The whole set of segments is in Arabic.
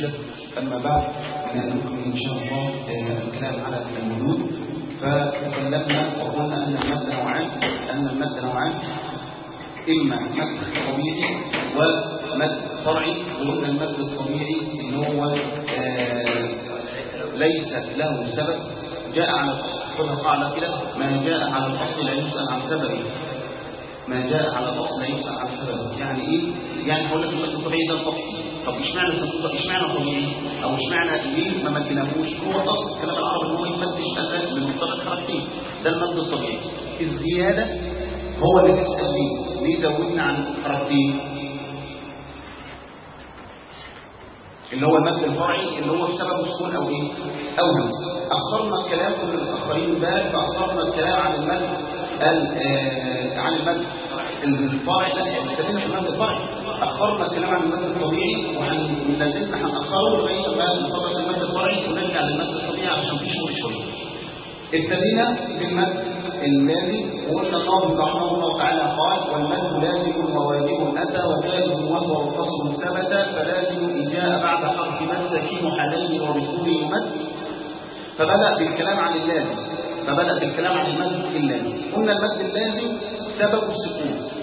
كده أما بعد نكمل إن شاء الله آه، الكلام على المدود فتكلمنا وقلنا أن المادة نوعان أن المادة نوعان إما مد طبيعي ومد فرعي وقلنا المد الطبيعي إن هو آه، ليس له سبب. جاء على الأصل خذها قاعدة كده. ما جاء على الأصل لا يسأل عن سببه. ما جاء على الأصل لا يسأل عن سببه. يعني إيه؟ يعني هقول لك المد الطبيعي ده الأصل طب اشمعنى اشمعنى طبيعي أو اشمعنى ليه ما مدناهوش هو الاصل كلام العرب إن هو يمدش الان بمقتضى حركتين ده المد الطبيعي. الزيادة هو اللي تسال ليه ليه زودنا عن حركتين اللي هو المد الفرعي اللي هو بسبب سكون أو إيه؟ أو همزه أخرنا الكلام كل الآخرين بال فأخرنا الكلام عن المد ال- آه، عن المد. الفرعي ابتدينا في المد الفرعي اخرنا الكلام عن المد الطبيعي وهنزلنا هنأخره لغايه ما نطبق المد الفرعي ونرجع للمد الطبيعي عشان في شغل شوية. ابتدينا بالمد اللازم وقلنا الله رحمه الله تعالى قال والمد لازم وواجب أتى وجائز وهو وقصر ثبت فلازم إن جاء بعد حرف مد سكين حالين وبكون يمد فبدأ بالكلام عن اللازم فبدأ بالكلام عن المد اللازم. قلنا المد اللازم سبب السكون.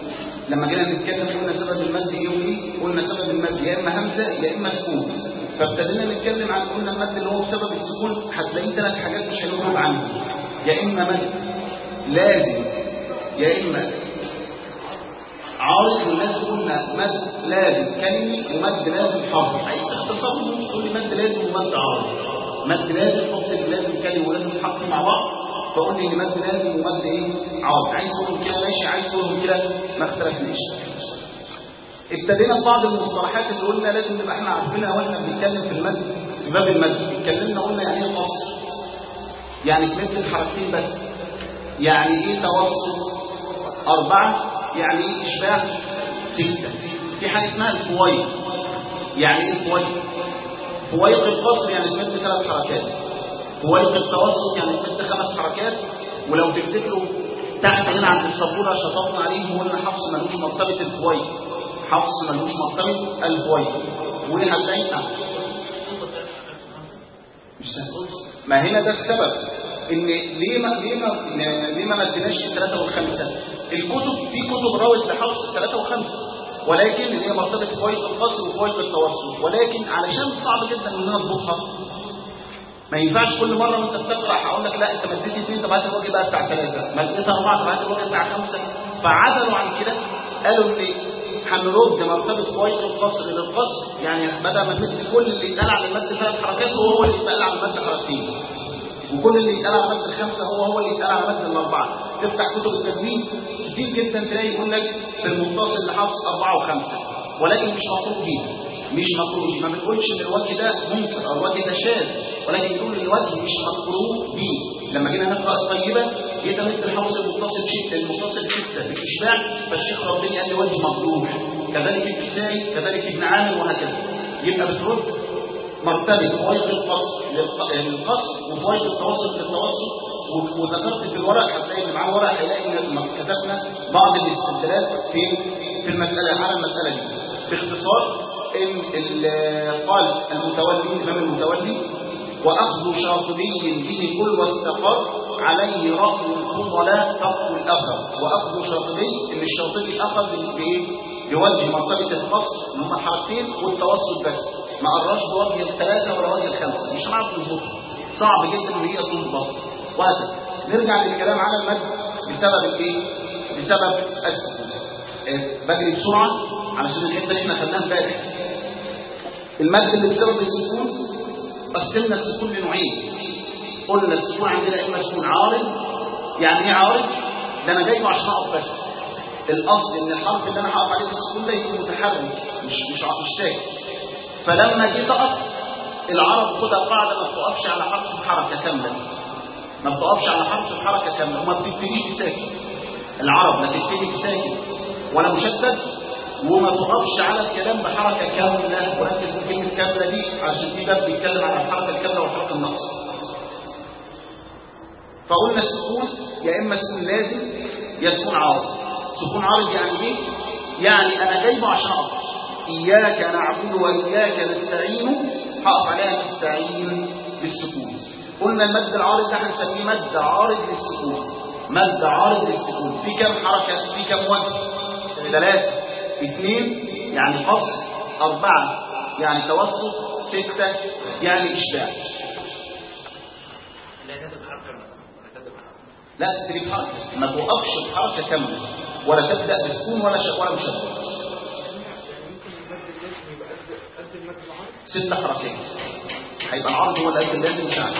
لما جينا نتكلم قلنا سبب المد إيه قلنا سبب المد يا إما همزة يا إما سكون. فابتدينا نتكلم عن قلنا المد اللي هو بسبب السكون هتلاقيه ثلاث حاجات مش هنخرج عنهم يا إما مد لازم يا إما عارض والناس قلنا مد لازم كلمي ومد لازم حرفي عايز تختصر تقول لي مد لازم ومد عارض مد لازم حط لازم كلمي ولازم حرفي مع بعض. فقول لي مد لازم ومد إيه؟ عارض عايز تقول كده ماشي عايز تقول كده. ما اختلفناش. ابتدينا ببعض المصطلحات اللي قلنا لازم نبقى إحنا عارفينها وإحنا بنتكلم في المد في باب المد. اتكلمنا قلنا يعني إيه قصر يعني تمد الحركتين بس. يعني إيه توسط أربعة. يعني إيه إشباع؟ ستة. في حاجة اسمها الفويض يعني إيه الفويض فويض القصر يعني تمد ثلاث حركات. فويض التوسط يعني تمد خمس حركات. ولو تفتكروا تحت هنا عند السبورة شطبنا عليه وقلنا حفص ملوش مرتبة الفويض حفص ملوش مرتبة الفويض وليه هتلاقيها مش ما هنا ده السبب. إن ليه ما ليه ما ليه ما مديناش الثلاثة والخمسة؟ الكتب في كتب روت لحفظ الثلاثة والخمسة. ولكن هي مرتبه فوائد القصر وفوائد التوسط؟ ولكن علشان صعب جدا ان أنا ما ينفعش كل مرة وانت بتقرأ هقول لك لا انت مديت اثنين طب هات الوجه بقى بتاع ثلاثة مديت أربعة طب هات الوجه بتاع خمسة. فعدلوا عن كده. قالوا إن هنرد مرتبة فوائد القصر للقصر. يعني بدل ما نمد كل اللي يتقال على المد ثلاث حركات هو هو اللي يتقال على المد حركتين وكل اللي يتقال على مد الخمسة هو هو اللي يتقال على مد الأربعة. تفتح كتب التجويد كتير جدا تلاقي يقول لك في المتصل لحفظ أربعة وخمسة. ولكن مش مطلوب بيه. مش مطلوب ما بنقولش إن الوجه ده ممكن أو الوجه ده شاذ ولكن ان الوجه مش مطلوب بيه لما جينا نقرأ الطيبة جينا مد الحفظ المتصل شتى المتصل شتى بالإشباع فالشيخ ربنا قال لي وجه مطلوب كذلك الكسائي كذلك ابن عامر وهكذا. يبقى بترد مرتبة فوائد القصر للقصر وفوائد التوسط للتوسط. وذكرت في الورق هتلاقي اللي معاه ورق هيلاقي إن كتبنا بعض الاستدلالات في في المسألة على المسألة دي. باختصار قال المتولي الإمام المتولي وأخذ شاطبي به كل واستقر عليه رأي الفضلاء تقو الأثر وأخذ شاطبي إن الشاطبي أخذ بإيه؟ بوجه مرتبة القصر من حركتين والتوسط بس ما قراش بوجه الثلاثة ولا وجه الخمسة. مش هنعرف نظبطها صعب جدا ان هي تظبط وهكذا نرجع للكلام على المد بسبب الايه؟ بسبب السكون إيه؟ بجري بسرعة علشان الحتة اللي إحنا خدناها امبارح. المد اللي بسبب السكون؟ قسمنا السكون لنوعين قلنا السكون عندنا اما سكون عارض. يعني إيه عارض؟ ده أنا جايبه عشان اقف بس. الاصل إن الحرف اللي أنا هقف عليه بالسكون ده يكون متحرك مش مش مش ساكن فلما جيت اقف العرب خدها قاعدة ما بتقفش على حرف حركة كامله ما بتقفش على حرف حركة كامله وما بتبتديش بساكن العرب لا تبتدي بساكن ولا مشدد وما تقفش على الكلام بحركة كاملة وركز في كلمه كامله دي عشان في باب بيتكلم عن الحركة الكاملة والحركه الناقصه فقلنا السكون يا إما سكون لازم يا سكون عارض. سكون عارض يعني إيه؟ يعني أنا جايبه عشان اقف إياك نعبد وإياك نستعين. هقف عليها تستعين بالسكون. قلنا المد العارض ده هنسميه مد عارض للسكون. مد عارض للسكون. في كم حركة؟ في كم وجه؟ ثلاثة. اثنين يعني فصل أربعة يعني توسط ستة يعني إشباع. لا تدريب حركة ما توقفش الحركة كاملة ولا تبدأ بسكون ولا ش... ولا مشدد. ست حركات هيبقى العرض هو القلب اللازم بتاعنا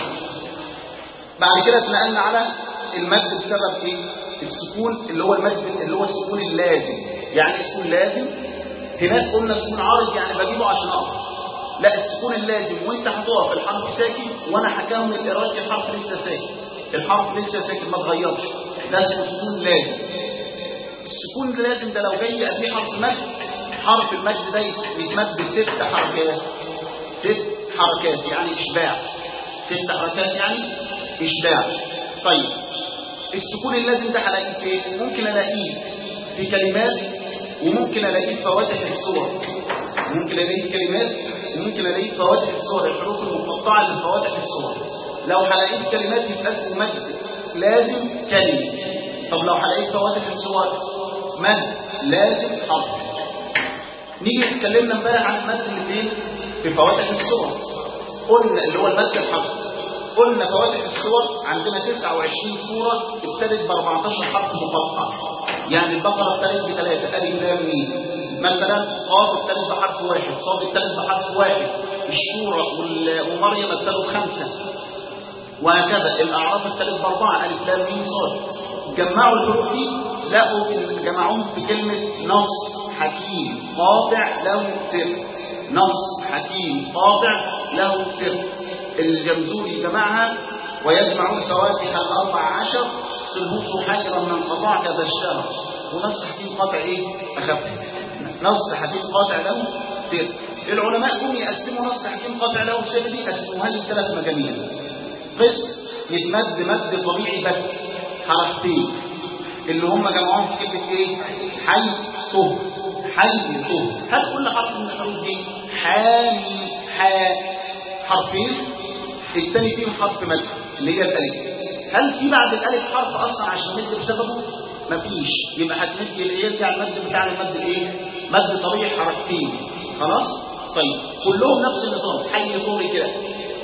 بعد كده اتنقلنا على المد بسبب إيه؟ السكون اللي هو المد اللي هو السكون اللازم. يعني السكون لازم. هناك قلنا سكون عارض يعني بجيبه عشان اقف لا السكون اللازم. وإنت هتقف الحرف ساكن وأنا هكمل قراءة الحرف لسه ساكن. الحرف لسه ساكن ما اتغيرش. ده اسمه سكون لازم. السكون اللازم ده لو جاي قبليه حرف مد حرف المد ده يتمد ست حركات. ست حركات يعني إشباع. ست حركات يعني إشباع. طيب السكون اللازم ده هلاقيه فين؟ ممكن ألاقيه في كلمات وممكن ألاقيه فواتح الصور. ممكن ألاقيه كلمات وممكن ألاقيه فواتح الصور. الحروف المقطعة اللي فواتح الصور. لو هلاقيه كلمات يبقى مد. لازم كلمة. طب لو هلاقيه فواتح الصور مد. لازم حرف. نيجي اتكلمنا امبارح عن المد اللي فين؟ في فواتح الصور. قلنا اللي هو المد الحرف. قلنا فواتح الصور عندنا 29 سورة ابتدت ب 14 حرف مقطع يعني البقرة ابتدت بثلاثة ألف لام ميم مثلا قاف ابتدت بحرف واحد صاد ابتدت بحرف واحد الشورى ومريم ابتدوا بخمسة وهكذا الأعراف ابتدت بأربعة ألف لام ميم صاد. جمعوا الحروف دي لقوا جمعوهم في كلمة نص حكيم قاطع له سر نص حكيم قاطع له سر الجمزوري جمعها ويجمع الفواتح الأربع عشر سلبوس حاجرا من قطع كذا الشهر ونص حكيم قاطع إيه؟ أخف. نص حكيم قاطع له سر. العلماء هم يقسموا نص حكيم قاطع له سر دي قسموها لي ثلاث مجاميع. قسم يتمد مد طبيعي بس. حركتين. اللي هم جمعوهم في كلمه إيه؟ حي طه. حي طه. هل كل حرف من الحروف دي حامي حاء؟ حرفين. الثاني فيهم حرف مد. اللي هي الالف هل في بعد الألف حرف أصلا عشان مد بسببه مفيش. يبقى هتمد يرجع المد بتاع المد الايه مد طبيعي حركتين. خلاص؟ طيب كلهم نفس النظام حي طوري كده.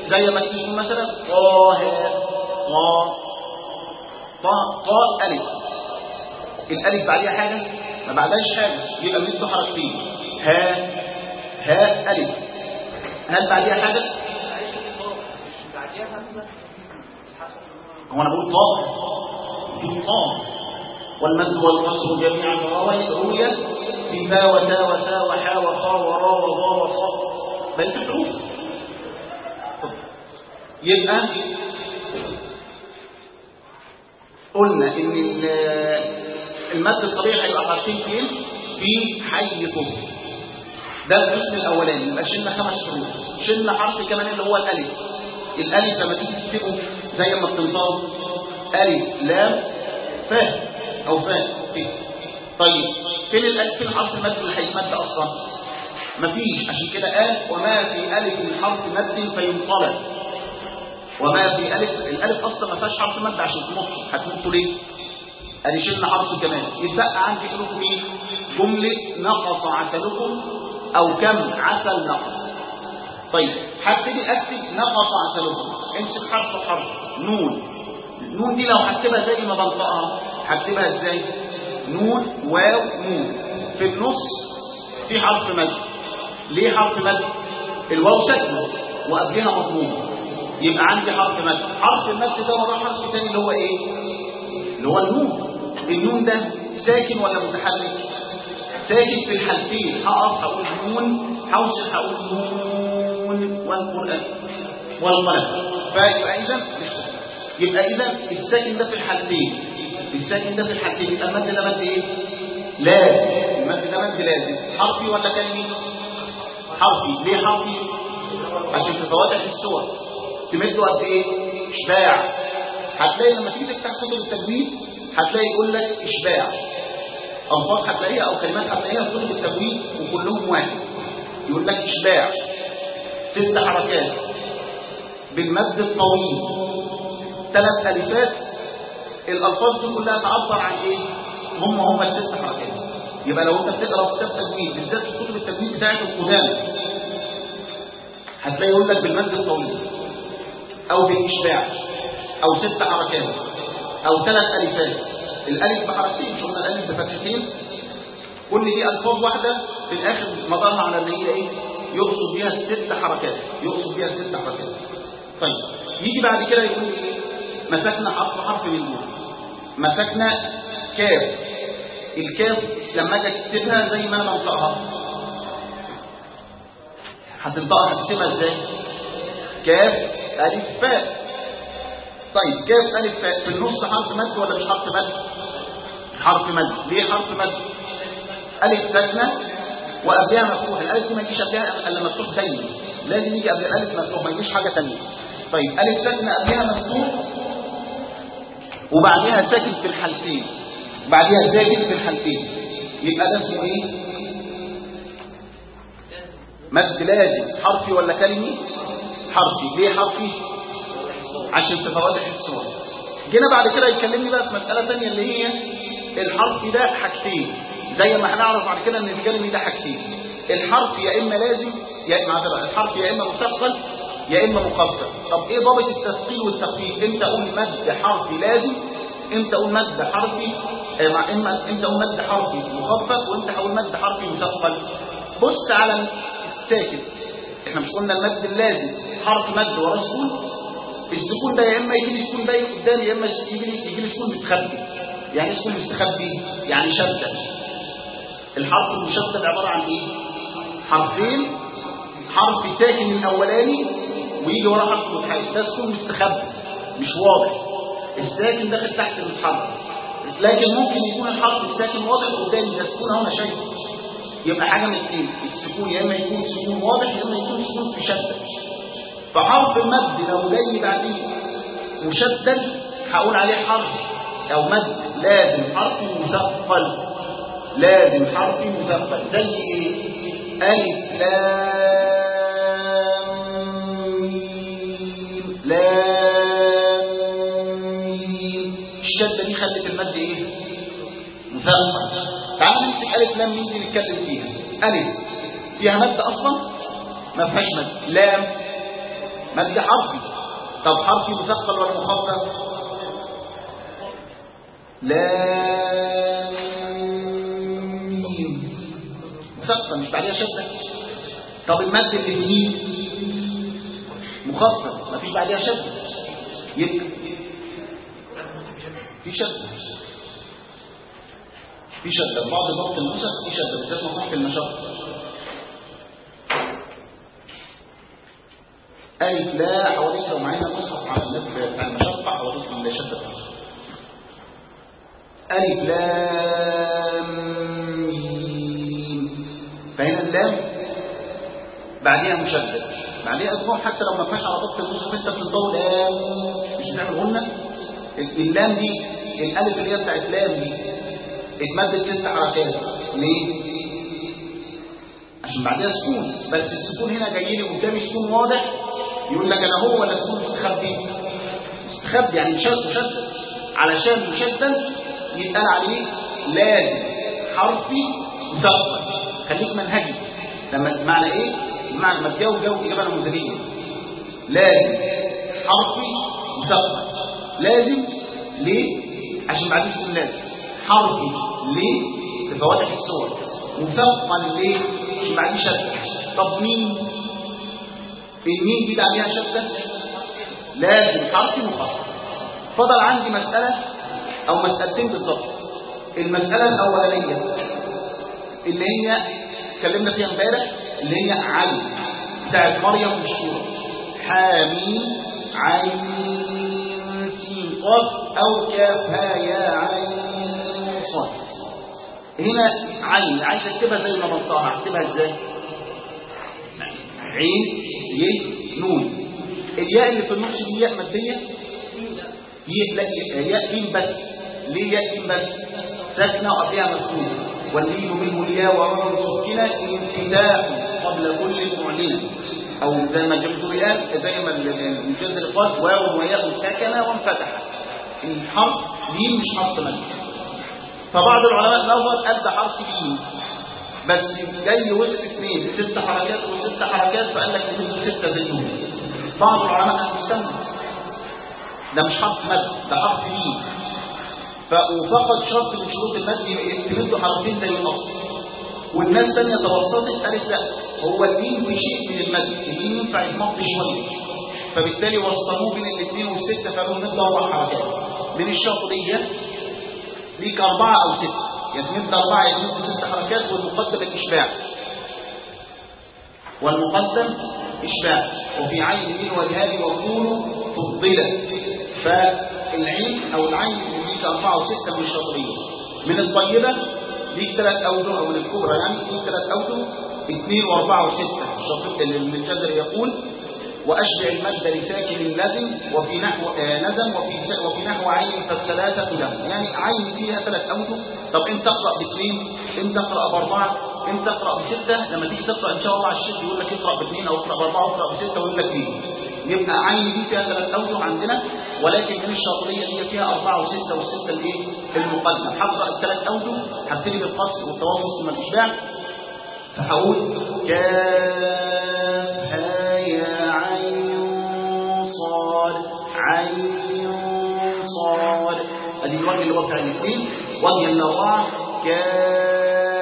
زي ما تيجي مثلا طه طه طه ألف. الألف بعديها حاجة؟ ما بعدهاش حاجة. يبقى مد حركتين. ها ها ألف. هل بعديها حاجة؟ هو أنا بقول طاء بقول طاء والمد والقصر جميعا روي في فا وتا وتا وحا وخا ورا وضا وصا بقيت الحروف يبقى قلنا إن المد الطبيعي هيبقى حرفين فين؟ في حي طب ده القسم الأولاني. يبقى شلنا خمس حروف شلنا حرف كمان اللي هو الألف. الألف لما تيجي تكتبه زي ما بتنطقه ألف لام ف أو ف طيب فين الالف فين حرف المد اللي هيتمد أصلا؟ مفيش عشان كده قال وما في ألف من مد فينطلق. وما في ألف الألف أصلا ما فيهاش حرف مد عشان تنطوا هتنطوا ليه؟ أدي شلنا حرف كمان. يتبقى عندي حروف مين جملة نقص عسلكم أو كم عسل نقص. طيب هبتدي أكتب نقص عسلكم. امسك حرف حرف. نون. النون دي لو هكتبها زي ما بنطقها هكتبها إزاي؟ نون واو نون. في النص في حرف مد. ليه حرف مد؟ الواو ساكنة وقبلها مضموم يبقى عندي حرف مد. حرف المد ده وراه حرف تاني اللي هو إيه؟ اللي هو النون. النون ده ساكن ولا متحرك؟ ساكن في الحالتين. هقف هقول نون. هوصل هقول نون والقرآن. والقلم. فيبقى اذا يبقى اذا الساكن ده في الحالتين؟ الساكن ده في الحالتين؟ يبقى المد ده مد إيه؟ لازم. المد ده مد لازم. حرفي ولا كلمي؟ حرفي. ليه حرفي؟ عشان في فواتح السور. تمده قد إيه؟ إشباع. هتلاقي لما تيجي تفتح كتب التجويد هتلاقي يقول لك إشباع. ألفاظ هتلاقيها أو كلمات هتلاقيها في كتب التجويد وكلهم واحد. يقول لك إشباع. ست حركات. بالمد الطويل. ثلاث ألفات الألفاظ دي كلها تعبر عن إيه؟ هم هم الست حركات. يبقى لو أنت بتقرأ كتاب تجويد بالذات كتب التجويد بتاعت القدامى هتلاقي يقول لك بالمد الطويل أو بالإشباع أو ست حركات أو ثلاث ألفات. الألف بحركتين مش قلنا الألف بفتحتين. كل دي ألفاظ واحدة؟ في الآخر مدارها على اللي هي إيه؟ يقصد بيها الست حركات يقصد بيها الست حركات. طيب. يجي بعد كده يقول إيه؟ مسكنا حرف حرف من دول مسكنا كاف. الكاف لما أجي اكتبها زي ما أنا بنطقها هتنطقها هتكتبها إزاي؟ كاف ألف فاء طيب كاف ألف فاء في النص حرف مد ولا مش حرف مد؟ حرف مد. ليه حرف مد؟ ألف ساكنة وقبلها مفتوح. الألف ما تجيش قبلها إلا مفتوح دايما لازم يجي قبل الألف مفتوح ما يجيش حاجة ثانية. طيب ألف ساكنه قبلها مفتوح وبعدها ساكن في الحالتين. وبعدها ساكن في الحالتين. يبقى ده اسمه إيه؟ مد لازم. حرفي ولا كلمي؟ حرفي. ليه حرفي؟ عشان فواتح الصور جينا بعد كده يكلمني بقى في مسألة ثانية اللي هي الحرف ده حاجتين. زي ما هنعرف بعد كده إن الكلمي ده حاجتين. الحرف يا إما لازم يا اما الحرف يا إما مثقل يا إما مخفف طب إيه ضابط التثقيل والتخفيف؟ إمتى أقول مد حرفي لازم. إمتى أقول مد حرفي. آه، مع إما إمتى أقول مد حرفي مخفف وامتى أقول مد حرفي مثقل. بص على الساكن. إحنا مش قلنا المد اللازم. حرف مد وراه سكون. السكون ده يا إما يجي لي سكون باين قدامي يا إما يجي لي يجي لي سكون مستخبي يعني إيه سكون مستخبي يعني شدة. الحرف المشدد عبارة عن إيه؟ حرفين. حرف ساكن الأولاني ويجي وراه حرف متحرك. ده سكون مستخبي مش واضح. الساكن داخل تحت المتحرك. لكن ممكن يكون الحرف الساكن واضح قدامي ده سكون اهو أنا شايفه. يبقى حاجة من اثنين السكون يا إما يكون سكون واضح يا إما يكون سكون شده فحرف المد لو جاي بعديه مشدد هقول عليه حرف أو مد لازم حرف مثقل. لازم حرف مثقل. زي إيه؟ ألف لام الشده دي خلت المد إيه؟ نمسك الف لام دي نتكلم فيها؟ ألف. فيها مد أصلا؟ ما فيهاش مد. لام. مد حرفي. طب حرفي مثقل ولا مخفف؟ لام. ميم مثقل مش بعديها شدة. طب المد اللي في ميم مخفف مفيش بعديها شده يبقى في شده في شده بعض ضبط النسخ في شده بالذات مصحف المشقه ألف لا حواليك لو معانا مصحف على النت بتاع المشقة حواليك الشدة بتاعته ألف ميم. فهنا اللام بعديها مشدد. بعديها أسبوع حتى لو ما فيهاش على ضبط المصحف أنت بتطول لام مش بتعمل غنة اللام دي الألف اللي هي بتاعت لام دي اتمدت ست حركات ليه؟ عشان بعدها سكون بس السكون هنا جاي لي قدامي سكون واضح يقول لك أنا هو ولا سكون مستخبي؟ مستخبي يعني مشدد مشدد علشان مشدد يتقال عليه لازم حرفي مثقل خليك منهجي. لما معنى إيه؟ بمعنى ما تجاوب جاوب اجابه نموذجيه لازم حرفي مثقل لازم ليه عشان بعدين يكون لازم حرفي ليه لفواتح الصور. مثقل ليه عشان بعدين شد. طب مين المين دي عليها شده لازم حرفي مخفف فضل عندي مسألة أو مسألتين بالظبط المسألة الأولانية اللي هي اتكلمنا فيها امبارح علي بتاعت مريم والشورى حاميم عين سين قاف أو كاف ها يا عين صاد. هنا عين عايز اكتبها زي ما بنطقها اكتبها إزاي؟ عين ي نون. الياء اللي في النص دي ياء مادية؟ لا ياء ين بس. ليه ياء ين بس؟ ساكنه وقبلها مسكونه واللين منه الياء وعمر سكنة انفتاح قبل كل معلنه أو زي ما الجمهوري قال زي ما المجزر قال واو وياء سكن وانفتح الحرف ميم مش حرف مد فبعض العلماء نظر قد حرف ميم. بس جاي وسط اثنين ست حركات وست حركات فقال لك ستة زيهم بعض العلماء قال مستمر ده مش حرف مد ده حرف ميم. وفقد شرط من شروط المد يمدوا حرفين زي الأصل. والناس ثانية توسطت قالت لا هو الميم في شيء من المد الميم ينفع يتمط شوية فبالتالي وسطوه بين الاثنين والستة فقالوا نبدأ أربع حركات. من الشاطبيه ليك أربعة أو ستة. يتمد أربعة يتمد ست حركات والمقدم الإشباع والمقدم إشباع. وفي عين من وجهان وطول فضلة. فالعين أو العين ليك أربعة وستة من الشاطرية من الطيبة ليك ثلاث أوجه أو من الكبرى يعني ليك ثلاث أوجه اثنين وأربعة وستة. الشاطرية المنتظر يقول وأشبع المد لساكن لازم وفي نحو آه نزم وفي وفي نحو عين فالثلاثة له. يعني عين فيها ثلاث أوجه. طب أنت تقرأ باثنين أنت تقرأ بأربعة أنت تقرأ بستة لما تيجي تقرأ إن شاء الله على الشيخ يقول لك اقرأ باثنين أو اقرأ بأربعة أو اقرأ بستة ويقول لك ليه يبقى عين دي فيها ثلاث أوجه عندنا ولكن من الشاطرية دي فيها أربعة وستة والستة الإيه؟ المقدم. هقرأ الثلاث أوجه هبتدي بالقصر والتوسط ثم الإشباع فهقول كاف يا عين صاد عين صاد. ادي الوجه اللي هو بتاع الاثنين وجه الاربعه كاف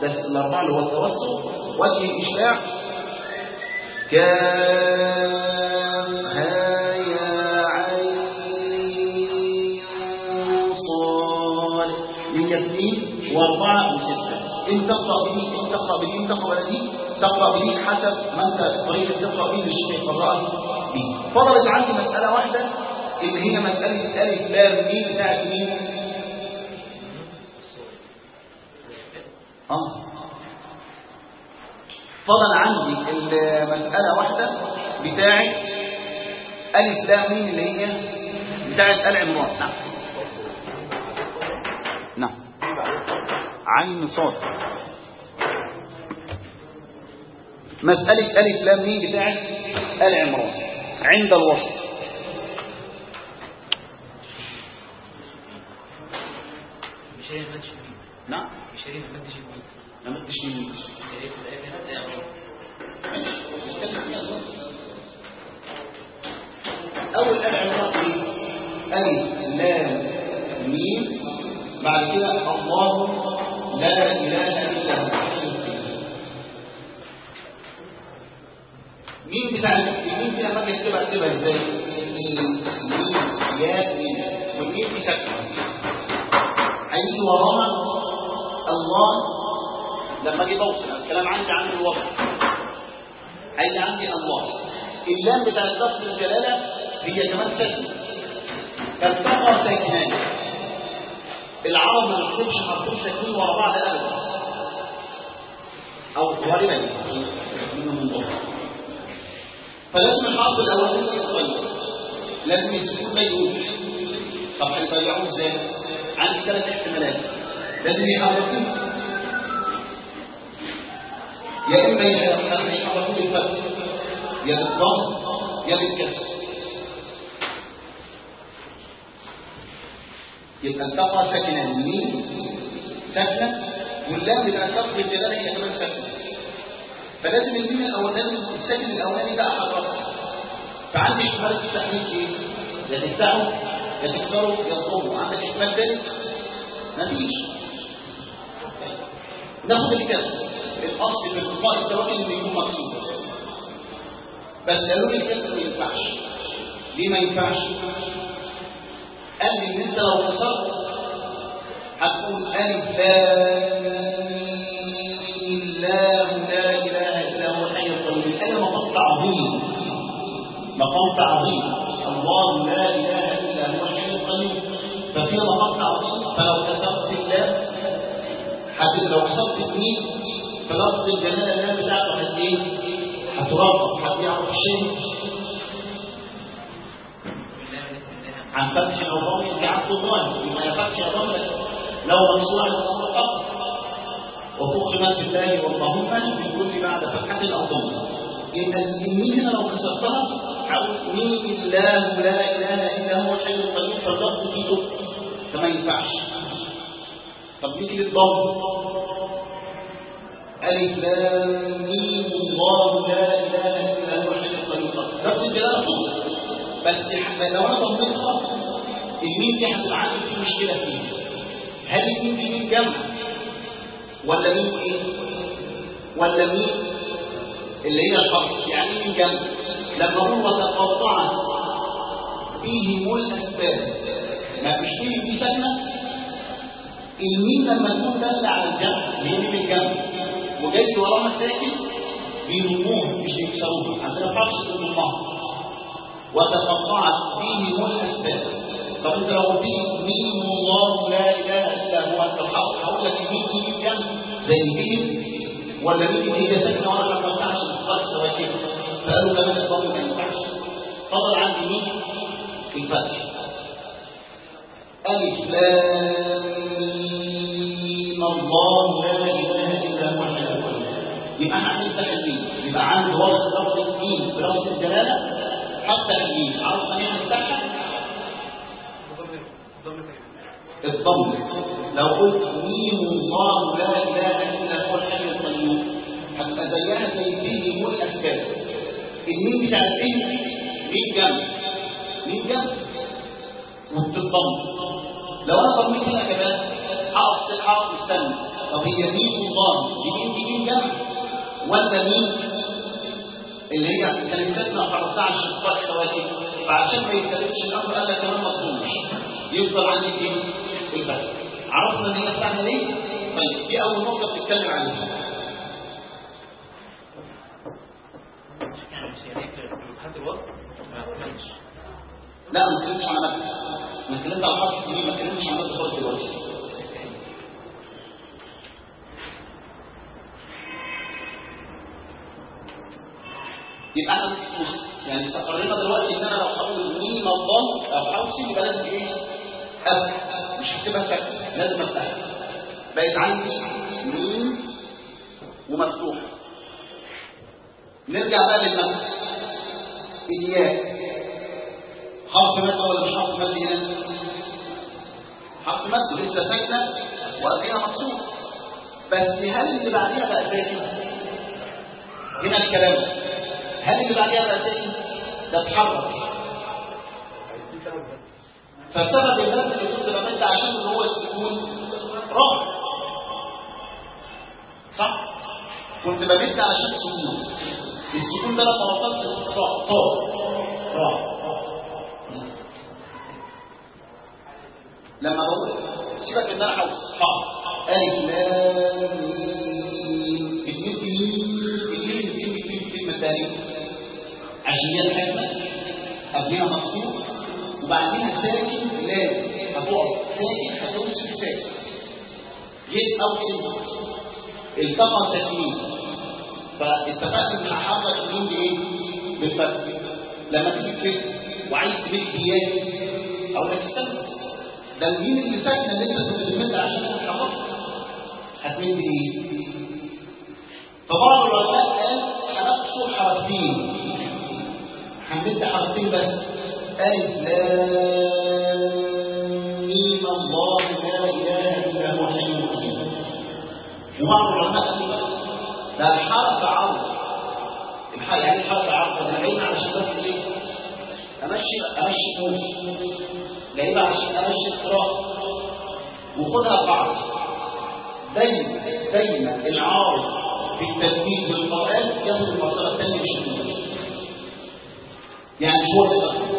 صاد بس الاربعه اللي هو التوسط وجه صاد من اثنين واربعه وسته ان تقرا به ان تقرا به ان تقرا به تقرا به حسب ما انت الطريقة تقرا به للشيخ قراءه به فضلت عندي مساله واحدة اللي هي مساله الف لام ميم بتاعت مين؟ آه فضل عندي المسألة واحدة بتاعت ألف لام ميم اللي هي بتاعت آل عمران. نعم. نعم. عين صاد. مسألة ألف لام ميم بتاعت آل عمران. عند الوصل فالتقى ساكنان العرب ما بتكتبش حرفين ساكنين ورا بعض ابدا. أو غالبا منهم من ضمن فلازم الحرف الاولاني يتغير لازم ده يروح طب هيضيعوه إزاي؟ عندي ثلاث احتمالات. لازم يحركوه. يا إما يحركوه بالفتح يا بالضم يا بالكسر. يبقى التقى ساكنه الميم ساكنه واللام بتاع لفظ الجلاله هي كمان ساكنه فلازم الميم الاولاني الساكن الأولاني ده احركه فعندي احتمال التحريك إيه؟ يا تفتحه يا تكسره يا تضمه عندك احتمال ثالث؟ مفيش. ناخد الكسر الأصل في القاء التوكل انه يكون مكسور. بس قالوا لي الكسر ما ينفعش. ليه ما ينفعش؟ قال لي ان أنت لو كسرت هتقول ألف لام لا إله إلا هو الحي القيوم. الايه مقام تعظيم. مقام تعظيم. الله لا إله إلا هو الحي القيوم. ففيها مقام تعظيم. فلو كسرت حتى لو كسرت الميم فلفظ الجلالة اللام بتاعته هت إيه؟ هترفع حد يعرف الشيء عن فتح في الله يبقى فتح العظام لو مكسور على فقط وفخمت بالله واللهم من كل بعد فتحة يبقى الميم هنا لو كسرتها ميم الله لا إله إلا هو الحي القيوم فالضبط فيه دق فما ينفعش. طب نيجي للضم ألف لام ميم الله لا إله إلا هو الحي القيوم. نفس فوق بس لو أنا ضمتها الميم دي هتبقى في مشكلة فيها هل الميم دي ميم جمع ولا ميم إيه؟ ولا ميم اللي هي الحرف. يعني ميم جمع؟ لما هو تقطع فيهم الاسباب ما فيش فيه سكنه الميم لما تكون داله على الجمع اللي هي ميم الجمع؟ وجاي وراها ساكن بيضموها مش بيكسروها عندنا فرش بيضمها وتقطعت فيهم الاسباب طب انت لو قلت لي مين الله لا إله إلا هو؟ أنت الحق هقول لك مين دي مين جنب زي مين ولا دي هي ساكنه وأنا ما ينفعش الفرق سواكن فقالوا كمان الضم ما ينفعش فضل عندي مين الفتح. ألف لام. الله لا إله إلا هو. الحي القيوم يبقى إحنا هنفتح الميم يبقى عندي وصف لفظ الميم بلفظ الجلالة حتى الميم عرفنا ان إحنا نفتحها الضم. لو قلت ميم الله لا إله إلا هو الحي القيوم. زيها زي فيه الاسباب الميم بتاع الفيه ميم. جنب. ميم جنب. وبتضم لو أنا ضميت هنا كمان هقف هقف استنى طب هي ميم الله. ميم دي ميم جنب. ولا ميم؟ اللي هي كلمتنا فرضتها على الشقاء الخواتيم فعشان ما يختلفش الأمر قال لك كمان ما تضمش يفضل عندك إيه الفتح عرفنا إن هي بتاعنا ليه؟ طيب دي أول نقطة بتتكلم عنها ما لا ما اتكلمتش عن نفسي أنا اتكلمت على الحرف الكبير ما اتكلمتش عن نفسي خالص دلوقتي يبقى إحنا يعني استقرينا دلوقتي إن أنا لو هقول ميم الله أو حوصي يبقى لازم إيه؟ افتح مش هكتبها ساكنه لازم افتحها بقت عندي ميم ومفتوحه نرجع بقى للمد الياء حرف مد ولا مش حرف مد هنا؟ حرف مد لسه ساكنه وقبلها مكسور بس هل اللي بعديها بقى ساكن؟ هنا الكلام هل اللي بعديها بقى ساكن؟ ده اتحرك فسبب المد اللي كنت بمد عشان ان هو السكون راح صح؟ كنت بمد عشان سكون السكون ده لما وصلت طاء راح لما بقول سيبك ان أنا حاول حاضر الف لام ميم الميم اللي بتمد فيه الكلمة الثانية عشان هي الحكمه قبلها مقصود وبعديها ساكن لام هتقف ساكن هتوصل ساكن جيت أو كلمه التقى ساكنين فاتفقت ان هحرك الميم بايه؟ بالفتح لما تيجي تكتب وعايز تمد ياء أقول لك استنى ده الميم اللي ساكنه اللي انت كنت بتمد عشان تتحرك هتمد إيه؟ فبعض العلماء قال هنقصر حركتين هنمد حركتين بس. ألف لا إله إلا هو الحي القيوم. وبعض العلماء ده الحركة عرض. الحركة يعني الحركة عرض. أنا جاي علشان بس إيه؟ أمشي أمشي نور جايب عشان أمشي القراءة وخدها بعض دايما دايما العارض في التلميذ والقرآن ياخد المرتبة الثانية مش الأولى يعني الأصل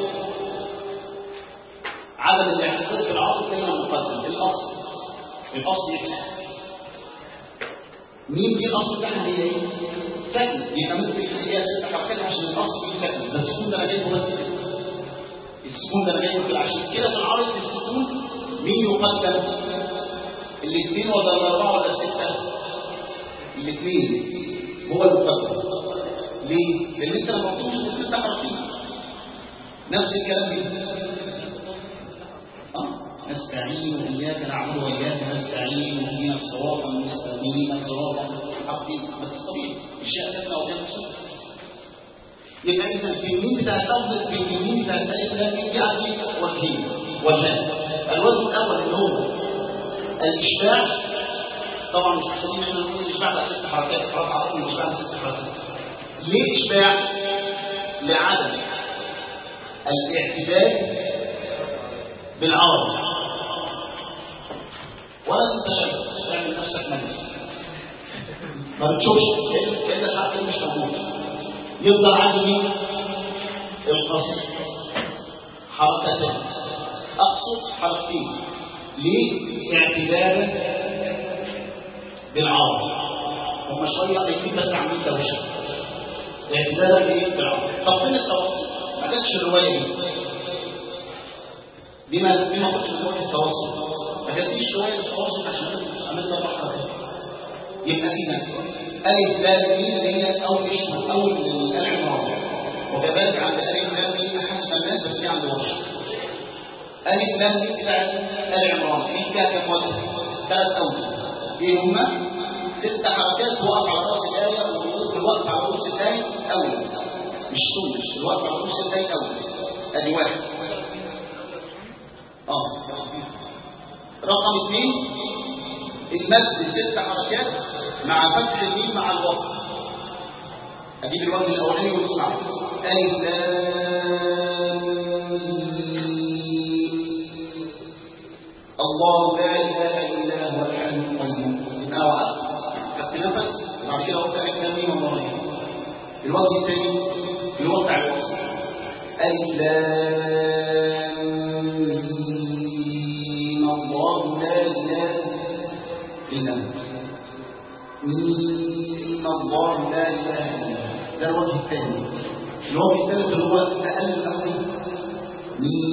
عدم الاعتقاد العرض دايما مقدم الأصل يكسب مين دي الأصل بتاعها هي إيه؟ سكن يبقى ممكن هي ست حركات عشان الأصل فيه سكن بس السكون ده أنا جايبه بس كده. السكون ده أنا جايبه كده عشان كده في العرض السكون مين يقدم؟ الاثنين ولا الأربعة ولا الستة؟ الاثنين هو المقدم. ليه؟ لأن أنت لما بتقولش تحرك فيه. نفس الكلام آه نستعين إياك نعبد وإياك نستعين. اهدنا الصراط المستقيم. صراط الحق بس طبيعي الشيء ده ده يبقى إذا التنين بتاع اللفظ التنين بتاع التأليف ده في عندي وجهين وجهان. الوجه الأول اللي هو الإشباع. طبعا مش محتاجين إحنا نقول الإشباع بقى ست حركات. خلاص عرفنا الإشباع بقى ست حركات. ليه إشباع؟ لعدم الاعتداد بالعرض ولا تتشبه تعمل نفسك مجلس ما بتشوفش كأن الحركة مش موجود يفضل عندي مين؟ القصر حركتين أقصد حركتين ليه؟ اعتدادا بالعرض هم شوية قايلين بس عاملين دوشة اعتدادا بايه؟ بالعرض طب فين التوسط؟ ما جاتش الرواية دي بما بما في وقت التوسط ما جاتليش رواية التوسط عشان عملت أربع حركات يبقى إذا ألف لام ميم اللي هي أول اسم أول العمران وكذلك عند ألف لام ميم أحسن الناس بس في عند ورش ألف لام ميم بتاعت العمران دي فيها كم وجه؟ ثلاث أوجه إيه هما؟ ست حركات توقف على رأس الآية والوقوف الوقف على رؤوس الآية أول. مش طول الوقف على رؤوس الآية أول. أدي واحد. آه. رقم اثنين المد ست حركات مع فتح الميم مع الوصل أجيب الوجه الأولاني واسمعه ألف الله لا إله إلا هو الحي القيوم. وقفت خدت نفس وبعد كده لام ميم الله الوجه الثاني اللي هو بتاع الوصل ألف الثاني الوجه الثالث اللي هو أقل الأول ميم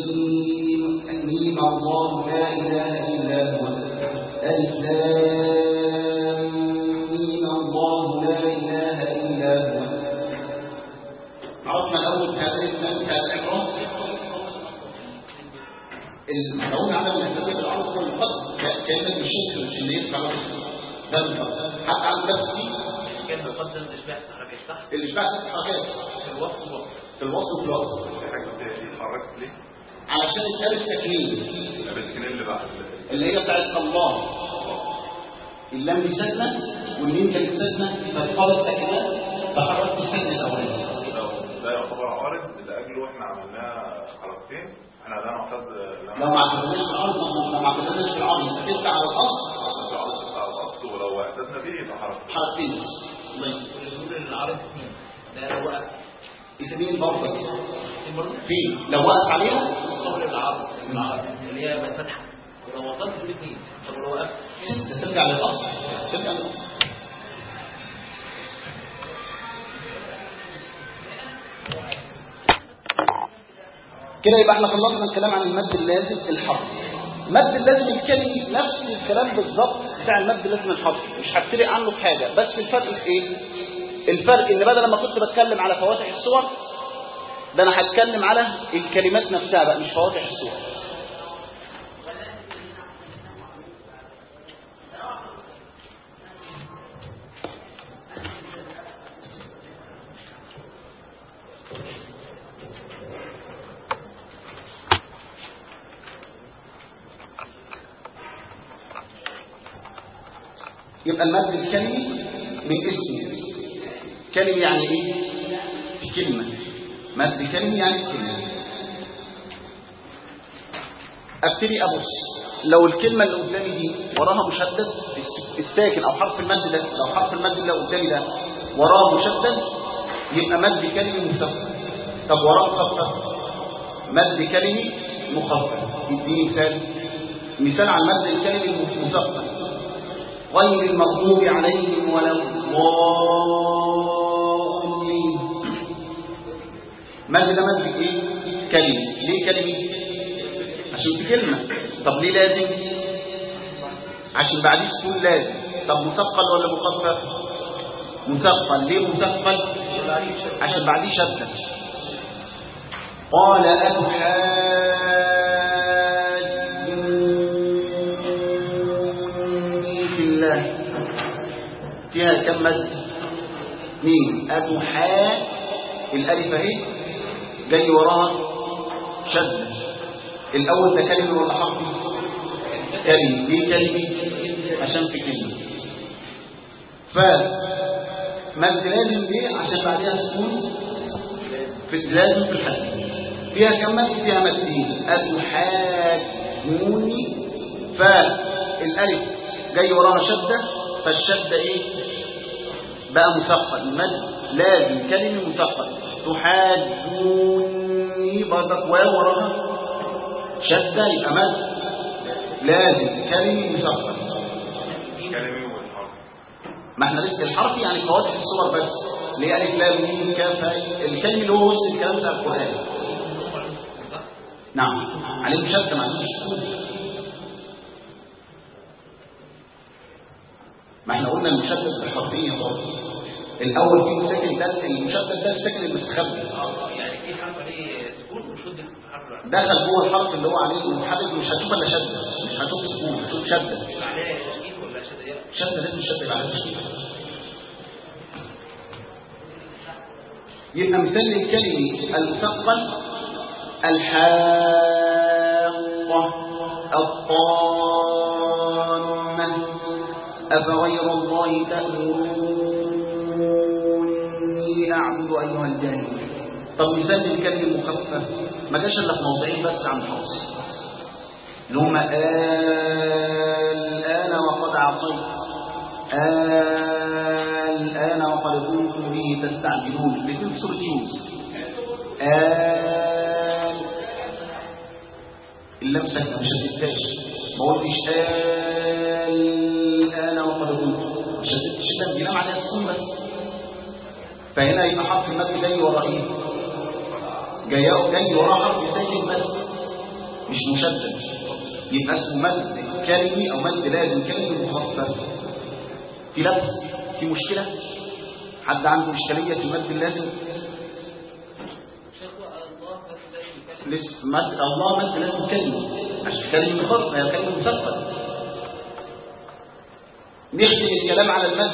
الوصل وفي الوصل في حاجة دي اتحركت ليه؟ علشان ساكنين لابس كنين اللي بعد. اللي هي بتاعت الله. اللام دي ساكنه والميم كانت ساكنه فالقاف ساكنه فحركت السكن الاولاني ده يعتبر عارض لاجله إحنا عملناه حركتين. إحنا ده نعتد لو ما اعتمدناش في الأرض لو ما اعتمدناش في الأرض. سكت على الاصل ولو اعتدنا بيه يبقى حركتين. حركتين. اثنين ده لو وقف. برضه؟ في. لو وقف عليها قول العرب العرب. اللي هي فتحه ولو وصلت الاثنين طب لو وقفت ترجع للأصل. ترجع للأصل. كده يبقى إحنا خلصنا الكلام عن المد اللازم الحرفي المد اللازم الكلمي نفس الكلام بالظبط بتاع المد اللازم الحرفي مش هفترق عنه في حاجة بس الفرق في إيه؟ الفرق إن بدل لما كنت بتكلم على فواتح الصور ده أنا هتكلم على الكلمات نفسها بقى مش فواتح الصور. يبقى المد الكلمي من اسم كلمة يعني إيه؟ كلمة مد كلمي يعني كلمة. أبتدي أبص. لو الكلمة اللي قدامي دي وراها مشدد الساكن أو حرف المد ده لو حرف المد اللي قدامي ده وراه مشدد يبقى مد كلمي مثقل طب وراه مخفف مد كلمي مخفف اديني مثال. مثال على المد الكلمي المثقل غير المغضوب عليهم ولا الضالين. مد ده مد إيه كلمة. ليه كلمة؟ عشان في كلمة. طب ليه لازم؟ عشان بعديه سكون لازم. طب مثقل ولا مخفف مثقل. ليه مثقل؟ عشان بعديه شدة. قال فيها كم مد مين أتحا الألف أهي. جاي وراها شد. الأول ده ولا حرف؟ كلمة. ليه كلمة؟ عشان في كلمة. فمد لازم ليه عشان بعدها سكون في لازم في الحد. فيها كم مد فيها مدين أتحاجوني فالألف جاي وراها شدة. فالشدة إيه؟ بقى مثقل مد لازم كلمة مثقل. تحاجوني برضك واو وراها. شدة يبقى مد لازم كلمة مثقل. كلمة ما إحنا لسه الحرف يعني فواتح الصور بس اللي هي ألف لام ميم كاف. الكلمة اللي هو وسط الكلام بتاع القرآن. نعم. عليه شدة ما عندوش ما إحنا قلنا المشدد بحرفين برضه الأول فيه ساكن ده المشدد ده الساكن المستخبي آه يعني في حرف سكون في حرف. دخل جوه الحرف اللي هو عليه المتحرك مش هتشوف إلا شده مش هتشوف سكون هتشوف شده؟ شده لازم شده يبقى عليها تشكيل يبقى مثال للكلمة المثقل الحاقة الطامة أفغير الله تامروني أعبد أيها الجاهلون طب مثال للكلمه المخففة. ما جاش إلا في موضعين بس عن حفص. اللي هم الآن وقد عصيت الآن وقد كنتم به تستعجلون. الاثنين في سورة يونس. آل. اللمسة ما شددتهاش ما قلتش الآن وقد كنتم شددتش اللام دي لام عليها سكون بس. فهنا يبقى حرف المد جاي ورا إيه؟ جاي جاي وراه حرف ساكن بس مش مشدد. يبقى اسمه مد كلمي أو مد لازم كلمي مخفف في لبس في مشكلة؟ حد عنده اشكاليه في المد اللازم لسه مد الله مد لازم كلمه عشان كلمه هي كلمة مثقل نختم الكلام على المد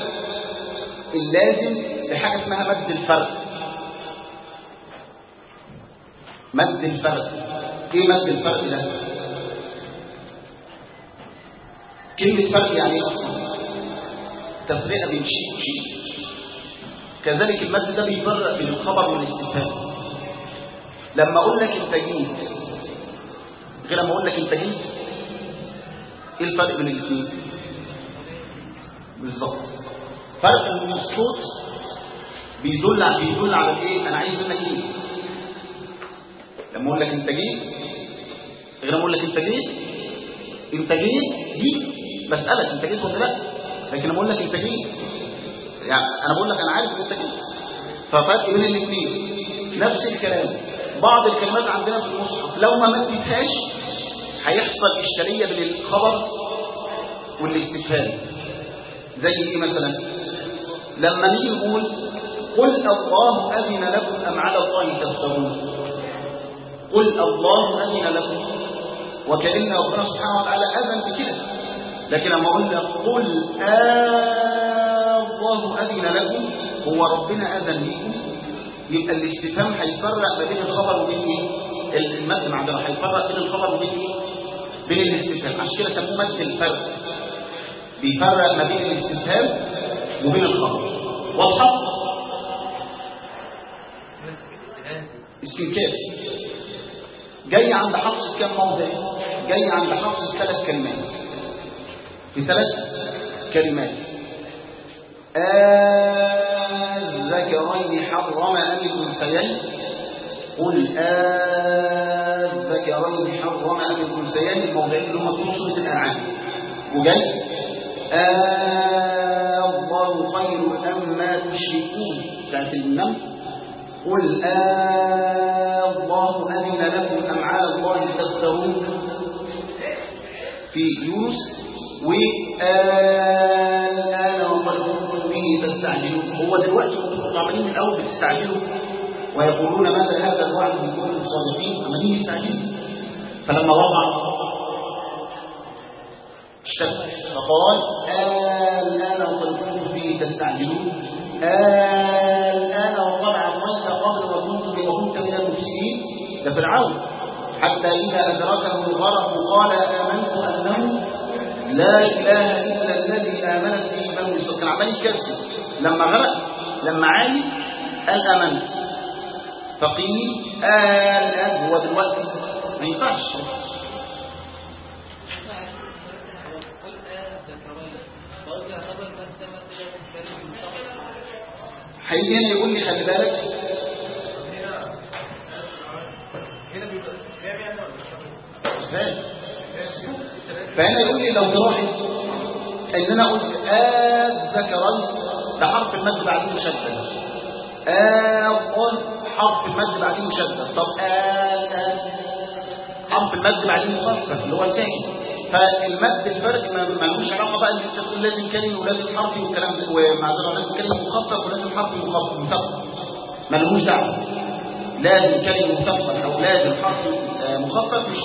اللازم بحاجة اسمها مد الفرق مد الفرق إيه مد الفرق ده؟ كلمة فرق يعني إيه أصلا؟ تفرقة بين شيء وشيء. كذلك المد ده بيفرق بين الخبر والاستفهام. لما أقول لك أنت جيت غير لما أقول لك أنت جيت إيه الفرق بين الاثنين بالظبط. فرق الصوت بيدل بيدل على الايه؟ أنا عايز منك إيه؟ لما أقول لك انت جيت غير لما أقول لك انت جيت انت جيت دي بسالك انت جيت ولا لا؟ لكن لما أقول لك انت جيت يعني أنا بقول لك أنا عارف ان انت جيت. ففرق بين الاثنين نفس الكلام. بعض الكلمات عندنا في المصحف لو ما مدتهاش هيحصل إشكالية بين الخبر والاستفهام. زي إيه مثلا؟ لما نيجي نقول قل الله اذن لكم ام على الله تفترون قل الله أذن لكم وكأن ربنا سبحانه وتعالى أذن بكده لكن لما قلنا قل الله أذن لكم هو ربنا أذن لكم يبقى الاستفهام هيفرق ما بين الخبر وبين إيه؟ المد عندنا. هيفرق بين الخبر وبين إيه؟ بين الاستفهام. عشان كده سموه مد الفرق. بيفرق ما بين الاستفهام وبين الخبر. واضحه استنكاف جاي عند حفص كم موضع؟ جاي عند حفص ثلاث كلمات. في ثلاث كلمات. الذكرين حرم أم الأنثيين؟ قل الذكرين حرم أم الأنثيين. الموضعين اللي هم في سورة الأنعام. وجاي؟ الله خير أم ما تشركون. بتاعت النمل قل الله أذن لكم أم على الله تفترون. في يونس والآن وقد كنتم به تستعجلون. هو دلوقتي عمالين من الأول بتستعجلوا. ويقولون ماذا هذا؟ الوعد من كل الصادقين عمالين يستعجلوا فلما وضع اشتد فقال الآن وقد فيه تستعجلون. الآن وقد عصيت قبل وكنت وكنت من المفسدين ده فرعون حتى إذا أدركه الغرق قال آمنت أنه لا إله إلا الذي آمنت به بنو إسرائيل كان عمال يكذب لما غرق لما عالي قال آمنت. فقيل الآن هو دلوقتي ما ينفعش. هنا يقول لي خلي بالك فاهم؟ فهنا يقول لي لو تلاحظ إن أنا قلت الذكرين ده حرف المد بعدين مشدد. آه حرف المد بعدين مشدد. طب آه حرف المد بعدين مخفف اللي هو ساكن فالمد الفرق ما ملوش علاقة بقى إن أنت تقول لازم كلمة ولازم حرفي والكلام ده ومعذره لازم كلمة مخفف ولازم حرفي مخفف. مثقف ملوش دعوة. لازم كلمة مثقف أو لازم حرف آه، مخفف مش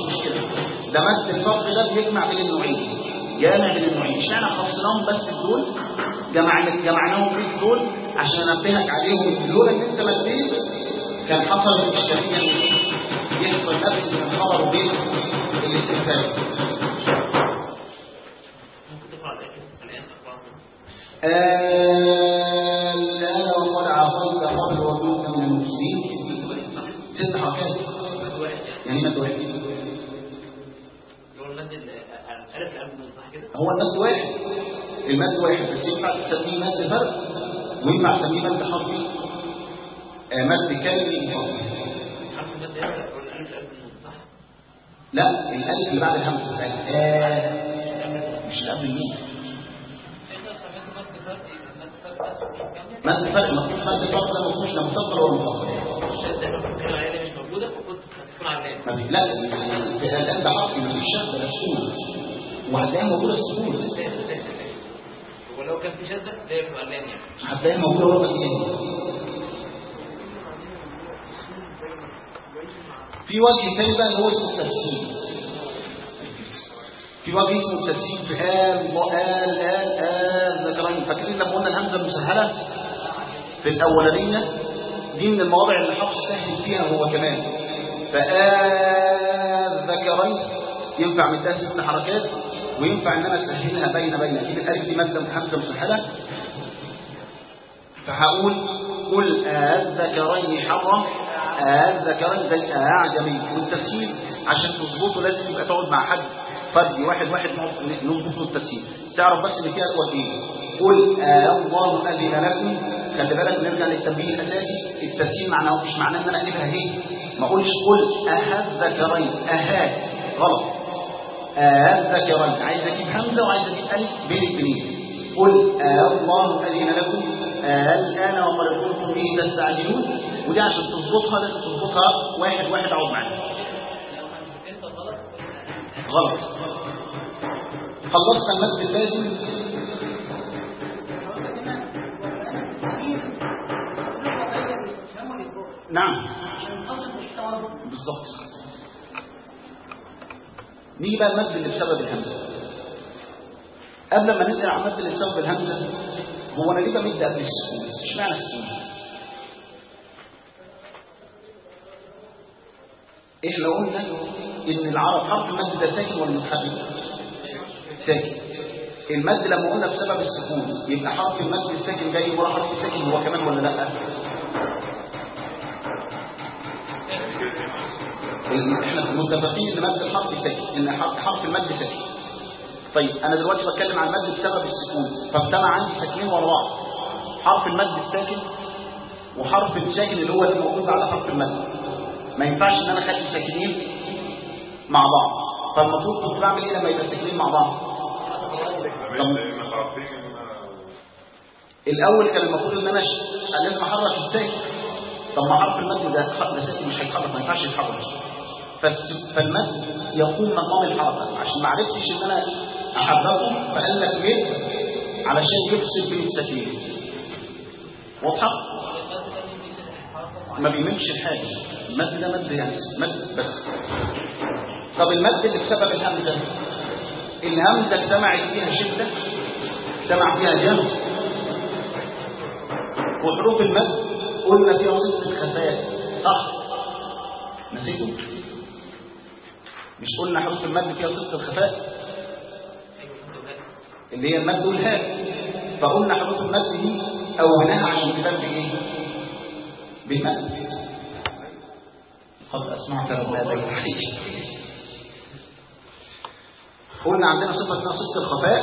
ده مد الفرق ده بيجمع بين النوعين. جامع بين النوعين. اشمعنى خصناهم بس دول؟ جمعنا جمعناهم بين دول عشان أنبهك عليهم لولا ان أنت مديت كان حصل الاشكاليه يحصل نفس الخبر بين الآية الآن تقرأ الآن وقد عصيت قبل وكنت من المفسدين ست حركات. يعني مد واحد. هو المد؟ هو المد واحد. المد واحد بس ينفع تسميه مد فرق وينفع تسميه مد حرفي. آه، مد كلمي حرف المد؟ لا الألف اللي بعد الهمزة. آه مش قبل الميم. مد فرق المفروض مد فرق ده؟ مفروض لا مفصل ولا مفصل. الشدة اللي كنت بتقول عليها مش موجودة فكنت هتكون على ما في- لا الان ده حرفي مفيش شد ولا سكون وهتلاقيها موجوده السكون ولو كان في شدة لا يكون علام يعني هتلاقيها موجوده ورا إيه في وجه تاني بقى اللي هو اسمه التفسير في وجه اسمه التفسير في آل وآل آل آل ذكرين فاكرين لما قلنا الهمزة المسهلة في الأولانية دي من المواضع اللي حفص سهل فيها هو كمان. فآل ذكرين ينفع من ده ست حركات وينفع إن أنا اسهلها بين بين. أجيب الألف دي مادة همزه مسهله فهقول قل الذكرين حرم الذكرين زي أعجمي. والتسهيل عشان تظبطه لازم يبقى تقعد مع حد. فردي واحد واحد نظبط له التسهيل تعرف بس إن فيها وجهين قل آه الله اذن لكم خلي بالك نرجع للتنبيه الأساسي. التسهيل معناه مش معناه إن أنا اقلبها هي. ما أقولش قل أها الذكرين أها غلط. آه ذكرين عايز أجيب همزه وعايز أجيب ألف بين الاثنين. قل آه الله اذن لكم الآن وقد كنتم به تستعجلون. ودي عشان تظبطها لازم تظبطها واحد واحد اقعد معانا. غلط. خلصت المد اللازم نعم. بالظبط نيجي بقى المد اللي بسبب الهمزه قبل ما ننقل على المد اللي بسبب الهمزه هو أنا ليه بمد قبل السكون؟ اشمعنى السكون. إحنا قلنا إن العرب حرف المد ده ساكن ولا متحرك ساكن. المد لما قلنا بسبب السكون. يبقى حرف المد الساكن جاي ورا حرف الساكن هو كمان ولا لا؟ إحنا متفقين إن مد الحرف ساكن إن حرف المد ساكن. طيب أنا دلوقتي بتكلم عن المد بسبب السكون. فاجتمع عندي ساكنين ورا بعض. حرف المد الساكن وحرف الساكن اللي هو اللي موجود على حرف المد ما ينفعش إن أنا أخلي ساكنين مع بعض. فالمفروض كنت بعمل إيه لما يبقى ساكنين مع بعض لأن خلاص دي من الأول كان المفروض إن أنا لازم احرك الساكن طب ما حرف المد ده ده ساكن مش هيتحرك ما ينفعش يتحرك. فالمد يقوم مقام الحركة. عشان ما عرفتش إن أنا أحركه فقال لك مد علشان يفصل بين الساكنين واضحة؟ ما بيملش الحاجة. المد ده مد يعني مد بس. طب المد اللي بسبب الهمزه الهمزة اجتمعت فيها شدة اجتمع فيها جمع وحروف المد قلنا فيها صفة الخفاء صح؟ نسيتوا مش قلنا حروف المد فيها صفة الخفاء اللي هي المد والهاء. فقلنا حروف المد دي أولناها عشان تبان بإيه؟ بالمد. قد أسمعت هذا الحديث قلنا عندنا صفة اسمها صفة الخفاء.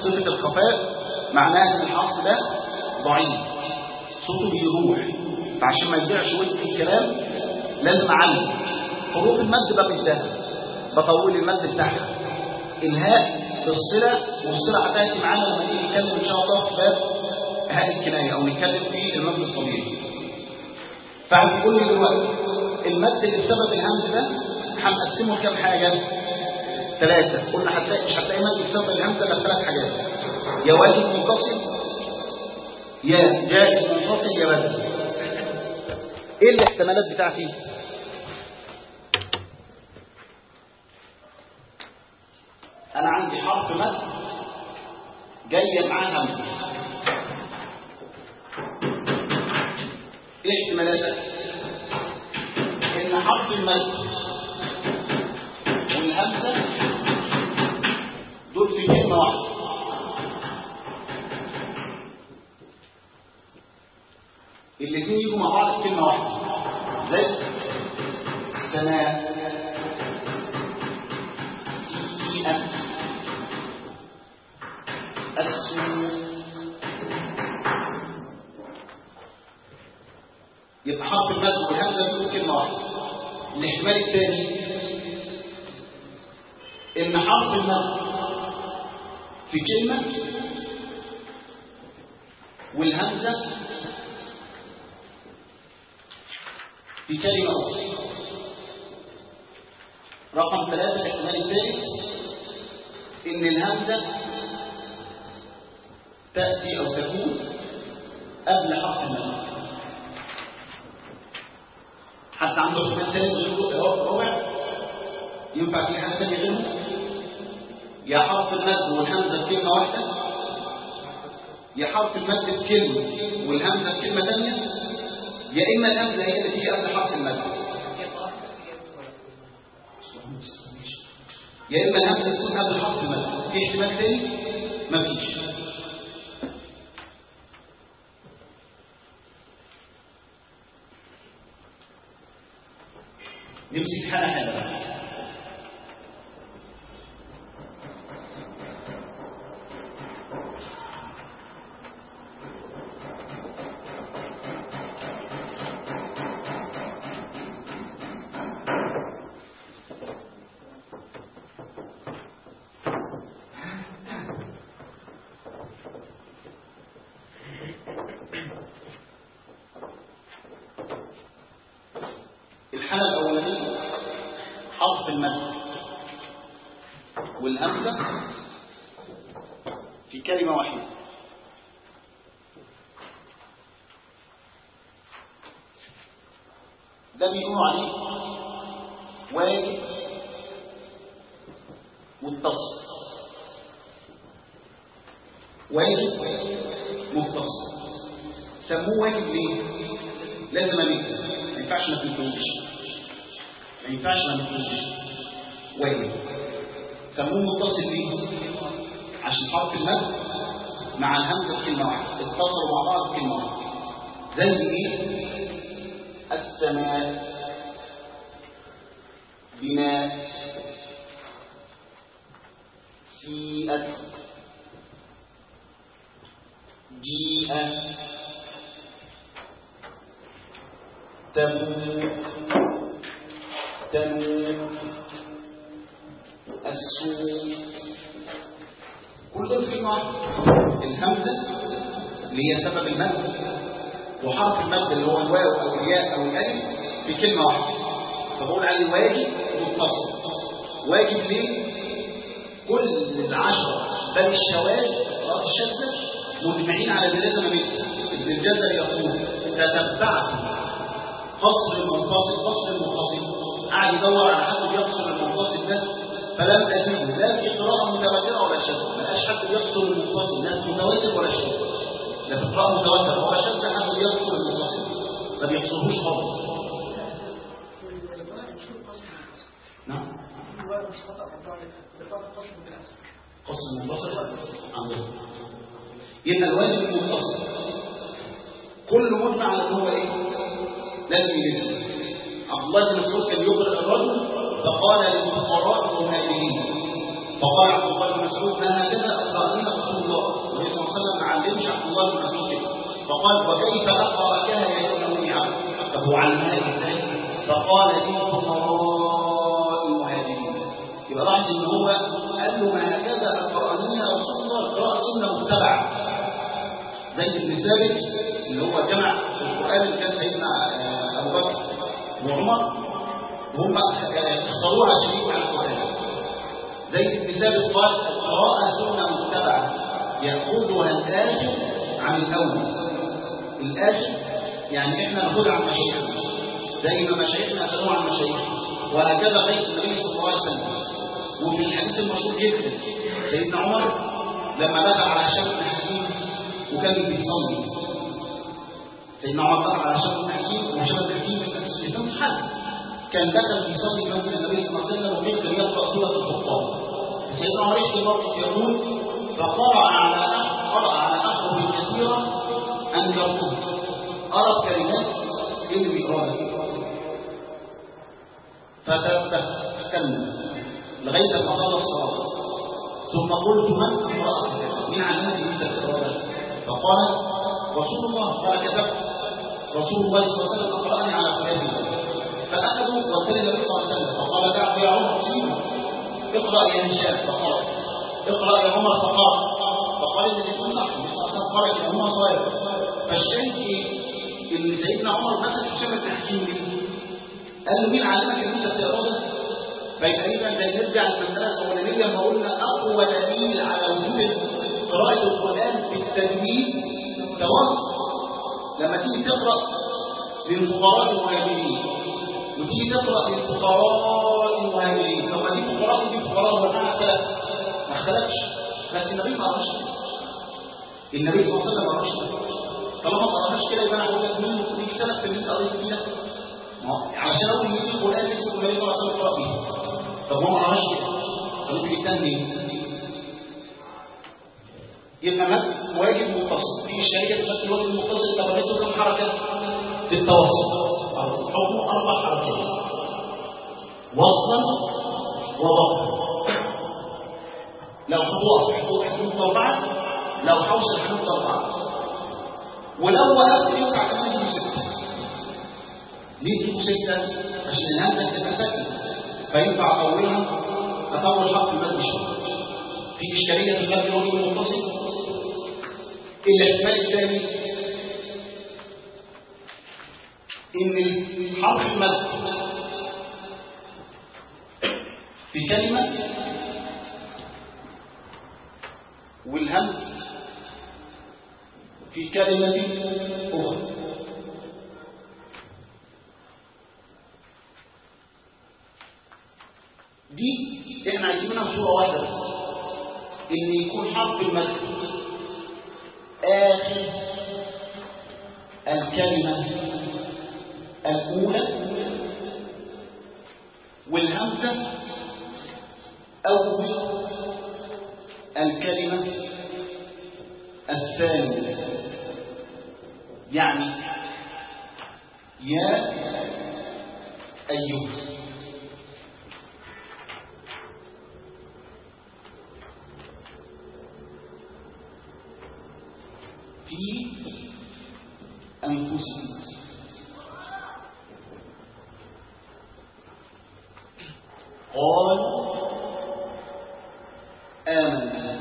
صفة الخفاء معناها إن الحرف ده ضعيف. صوته بيروح. فعشان ما يضيعش وسط الكلام لازم أعلم. حروف المد بالذات بطول المد بتاعها. الهاء بالصلة والصلة هتأتي معانا لما نيجي نتكلم إن شاء الله في باب هاء الكناية أو نتكلم في المد الطبيعي. فهتقول لي دلوقتي المد اللي بسبب الهمز ده هنقسمه لكام حاجة؟ ثلاثة. قلنا هتلاقي مش هتلاقي مد بسبب الهمزة غير ثلاث حاجات. يا واجب منفصل يا جائز منفصل يا بدل إيه الاحتمالات بتاعتي؟ أنا عندي حرف مد جاية معاه همزه إيه احتمالاتك إن حرف المد والهمزه كلمه واحدة. الاثنين يجوا مع بعض في كلمة واحدة. زي السماء سيئة السوء يبقى حرف المد والهمزه يكون كلمة واحدة. الاحتمال الثاني إن حرف المد في كلمه والهمزة في كلمة أخرى رقم ثلاثة الاحتمال الثالث إن الهمزة تأتي أو تكون قبل حرف المد حتى عنده احتمال ثالث ربع ينفع في حاجة ثانية غيره يا حرف المد والهمزة في كلمة واحدة؟ يا حرف المد في كلمة والهمزة في كلمة ثانية؟ يا إما الهمزة هي اللي تيجي قبل حرف المد. يا إما الهمزة تكون قبل حرف المد. في احتمال ثاني مفيش نمسك حالة حالة بقى الحالة الأولانية حرف المد والهمزة في كلمة واحدة ده بيقولوا عليه واجب متصل واجب متصل سموه واجب ليه؟ لازم أمثل ما ينفعش ما تنفعوش ما ينفعش ما نقولوش واجب سموه متصل ليه؟ عشان حرف المد مع الهمزة في كلمه واحدة. اتصلوا مع بعض في كلمه واحدة. زي إيه؟ السماء. بناء سيئت جيء تموت تموت السوء. كل في واحد الهمزة اللي هي سبب المد وحرف المد اللي هو الواو أو الياء أو الألف في كلمة واحدة. فبقول عليه واجب واجب ليه؟ كل العشرة بل الشواذ قراءات الشاذة مجمعين على ان لازم امد ابن الجزر يقول تتبعت فصل المنفصل فصل المنفصل قاعد يدور على حد يفصل المنفصل ده فلم أجده. لا في قراءة متواترة ولا شذ ما لقاش حد بيقصر المنفصل لا متواتر ولا شذ لا في قراءة متواترة ولا شذ حد بيقصر المنفصل ما بيقصرهوش خالص نعم المنفصل عندهم يبقى الواجب المنفصل كل مجمع على ان هو إيه؟ لازم يجب عبد الله بن مسعود كان يقرأ الرجل فقال للفقراء المهاجرين فقال عبد الله بن مسعود ما هكذا اقرأني رسول الله؟ النبي صلى الله عليه وسلم ما علمش عبد الله بن مسعود كده. فقال وكيف اقرأ كان يسألني عنه طب هو علمها إزاي فقال للفقراء لاحظ إن هو قال له ما هكذا اقرأني رسول الله قراءة سنة متبعة. زيد بن ثابت اللي هو جمع القرآن اللي كان سيدنا آه، أبو بكر وعمر وهم اختاروه عشان يجوا على القرآن. زيد بن ثابت قال القراءة سنة متبعة يأخذها الآخر عن الأول. الآخر يعني إحنا ناخدها عن مشايخنا. زي ما مشايخنا أخذوها عن مشايخنا. وهكذا قيس النبي صلى الله عليه وسلم. وفي الحديث المشهور جدا سيدنا عمر لما دخل على هشام بن حكيم وكان بيصلي. سيدنا عمر دخل على هشام بن حكيم وهشام بن حكيم مش مش حد كان دخل بيصلي في مسجد النبي صلى الله عليه وسلم وكان كان يقرأ سورة الفرقان. سيدنا عمر يحكي موقف يقول فقرأ على قرأ على أحرف كثيرة أنكرته أرى كلمات اللي بيقراها فتكلم لغاية ما خلص الصلاة. ثم قلت من أقرأ من علمك أنت تقرأ فقال رسول الله قال كتبت. رسول الله صلى الله عليه وسلم أقرأني على فلان فأخذوا وابتلى النبي صلى الله عليه وسلم فقال كعب يا عمر سيبه اقرأ يا هشام فقال. اقرأ يا عمر فقال. فقال النبي صلى الله عليه وسلم قرأ يا عمر صغير فالشاهد إيه؟ إن سيدنا عمر مسك هشام بن حكيم ليه؟ قال له مين علمك إن أنت بتقرا؟ فيبقى اذا ده نرجع للمساله الأولانية لما قلنا أقوى دليل على وجود قراءة القرآن بالتجويد توقف لما تيجي تقرأ للفقراء المهاجرين وتيجي تقرأ للفقراء المهاجرين لما دي فقراء ودي فقراء اختلف ما اختلفش بس النبي ما قرأش. النبي صلى الله عليه وسلم ما قرأش. طالما ما قرأش كده يبقى أنا هقول لك مين؟ مين سلف في اللي انت قريت فيه ده ما علشان أقول إن في القرآن لسه النبي صلى الله عليه وسلم قرا بيه طب هو ما قراش جبتها منين؟ يبقى مد واجب متصل. في الشركة تشكل الواجب المتصل تبعته كم حركة؟ في التوسط حكمه أربع حركات. وصلا وضغطا لو خطوه حدود حدود أربعة. لو حوصل حدود أربعة. ولو وقفت كمان تجيب ستة. ليه تجيبوا ستة؟ عشان الهمزه تبقى فينفع اطولها اطول حرف المد شوية في اشكاليه في المد الواجب المتصل الاحتمال الثاني إن حرف المد في كلمة والهمز في كلمة أخرى. دي إحنا عايزين منها صورة واحدة بس. إن يكون حرف المد آخر الكلمة الأولى والهمزة أول الكلمة الثانية. يعني يا أيها في أنفسهم قال آمنا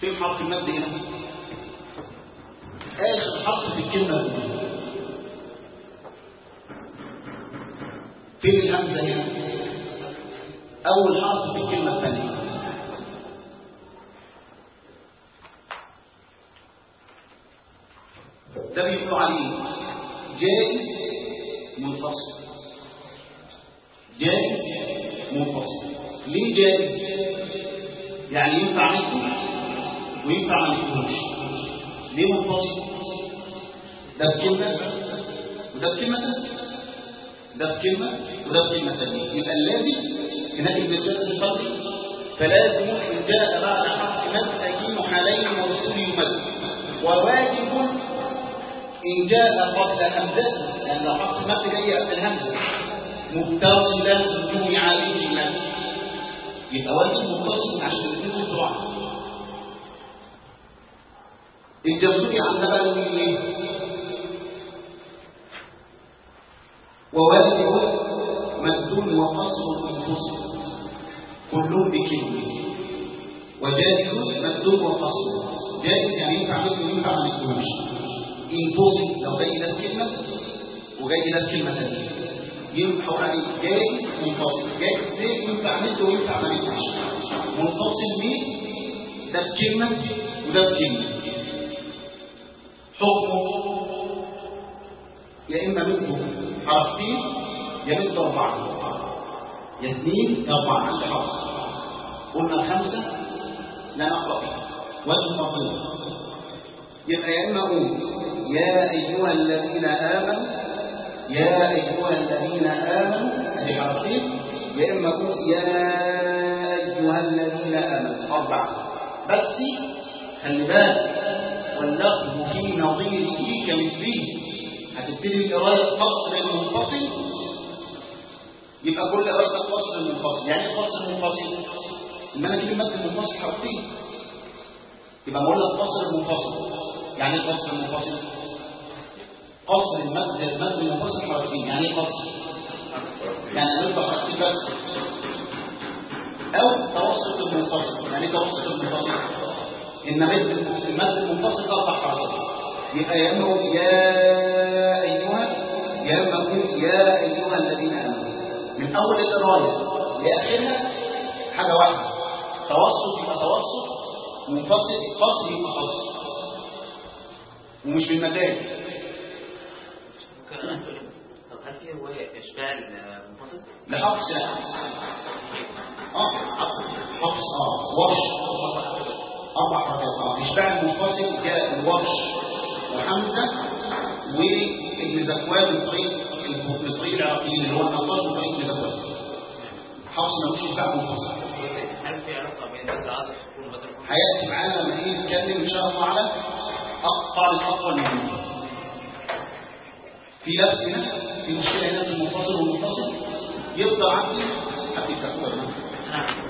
فين حرف المد هنا؟ آخر حرف في الكلمة الأولى فين الهمزة هنا؟ أول حرف في الكلمة الثانية ده بيقولوا عليه جائز منفصل جائز الاثنين جائز يعني ينفع منه وينفع ما نكتبوش ليه منفصل ده بكلمة وده بكلمة ثانية ده بكلمة وده بكلمة ثانية يبقى اللازم هناك المجاز الفرقي فلازم إن جاء بعد حرف مد أكين حالين موصول يمد وواجب إن جاء قبل همزته لأن لو مد جاي قبل الهمزة متصلا جمع المد يبقى واجب متصل عشان الاثنين في بعض الجزوري عندنا بقى يقول إيه؟ وواجب مد وقصر انفسه كلهم بكلمة. وجائز مد وقصر. جائز يعني ينفع مد وينفع ما نكتبوش انفسه لو جاي ده بكلمة وجاي ده بكلمه ثانية ينفع عليه. جائز منفصل. جائز ده ينفع مد وينفع ما نكتبوش منفصل ليه ده بكلمة وده بكلمة. حكمه يا إما مده حركتين يا مد أربعة. يا اثنين يا أربعة. عند حرف. قلنا الخمسة لا نقرأ. فيها وجه تفضيل يبقى يا إما أقول يا أيها الذين آمنوا يا أيها الذين آمنوا أدي حركتين يا إما أقول يا أيها الذين آمنوا أربعة. بس خلي بالك واللفظ في نظيره كمثله هتبتدي القرايه قصر المنفصل يبقى كل قرايه قصر المنفصل يعني إيه قصر المنفصل ان أنا أجيب المد المنفصل حرفين يبقى بقول لك قصر المنفصل يعني إيه قصر المنفصل قصر المد المد المنفصل حرفين يعني إيه قصر؟ يعني نربع حرفين بس. أو توسط المنفصل يعني إيه توسط المنفصل؟ إن مد المد المنفصل أربع حركات. يبقى يا إما يا أيها يا إما يا أيها الذين آمنوا. من أول القرايه لاخرها حاجة واحدة. توسط يبقى توسط منفصل قصر يبقى قصر ومش بالمكان طب هل في رواية إشباع المنفصل؟ لحفص لا آه حفص آه ورش أربع حركات. إشباع المنفصل جاء الورش وحمزة وابن زكوان من طريق من طريق العراقيين اللي هو النقاش من طريق ابن زكوان حفص ملوش إشباع منفصل. هل في علاقة بين العاطف الحكم؟ هيأتي معانا لما نيجي نتكلم إن شاء الله على أقطع الأقوى الموجود في لبس هنا في مشكلة هنا في المنفصل والمنفصل يفضل عندي حد يكتبه نعم.